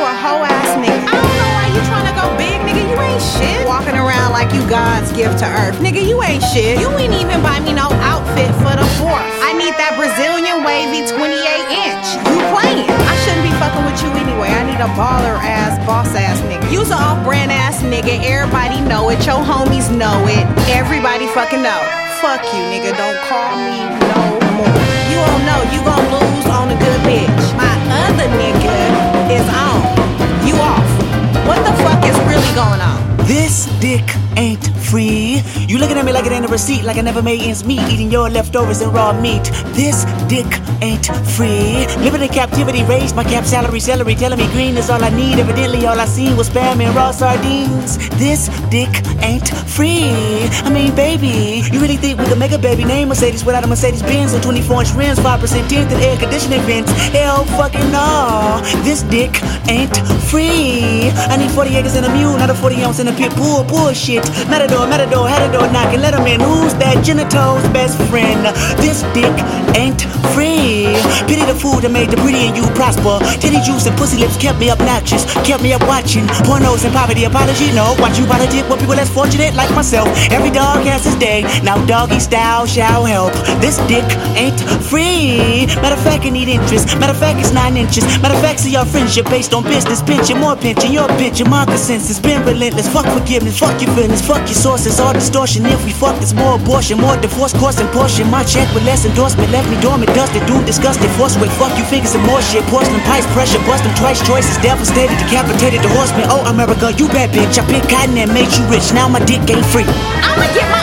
a hoe ass nigga. I don't know why you tryna go big, nigga. You ain't shit. Walking around like you God's gift to earth. Nigga, you ain't shit. You ain't even buy me no outfit for the fourth. I need that Brazilian wavy 28 inch. You playing. I shouldn't be fucking with you anyway. I need a baller ass, boss ass nigga. You's a off brand ass nigga. Everybody know it. Your homies know it. Everybody fucking know. Fuck you, nigga. Don't call me no This dick ain't free. You looking at me like it ain't a receipt, like I never made ends meet, eating your leftovers and raw meat. This dick ain't free. Living in captivity, raised my cap salary, celery, telling me green is all I need. Evidently, all I seen was spam and raw sardines. This dick ain't free. I mean, baby, you really think we could make a baby name Mercedes without a Mercedes Benz and 24 inch rims, 5% tint and air conditioning vents? Hell fucking no. This dick ain't free. I need 40 acres and a mule, not a 40 ounce in a pit bull. Bullshit. Matador, matador, had a door knocking. Let in. Who's that? Genitals best friend. This dick ain't free. Pity the food that made the pretty and you prosper. Titty juice and pussy lips kept me obnoxious. Kept me up watching pornos and poverty. Apology, no. Watch you politic with people less fortunate like myself. Every dog has his day. Now doggy style shall help. This dick ain't free. Matter of fact, I need interest. Matter of fact, it's nine inches. Matter of fact, see your friendship based on business. Pinching more pinching. Your bitch, my consensus. Been relentless. Fuck forgiveness. Fuck your feelings. Fuck your sources. All distortion. If we fuck, it's more abortion. More divorce, and portion. My check with less endorsement. Left me dormant. Dusted. Doom disgusted. Force weight. Fuck you fingers and more shit. Porcelain pipes. Pressure. Bust them twice. Choices. Devastated. Decapitated. The horseman. Oh, America, you bad bitch. I picked cotton and made you rich. Now my dick ain't free. I'ma get my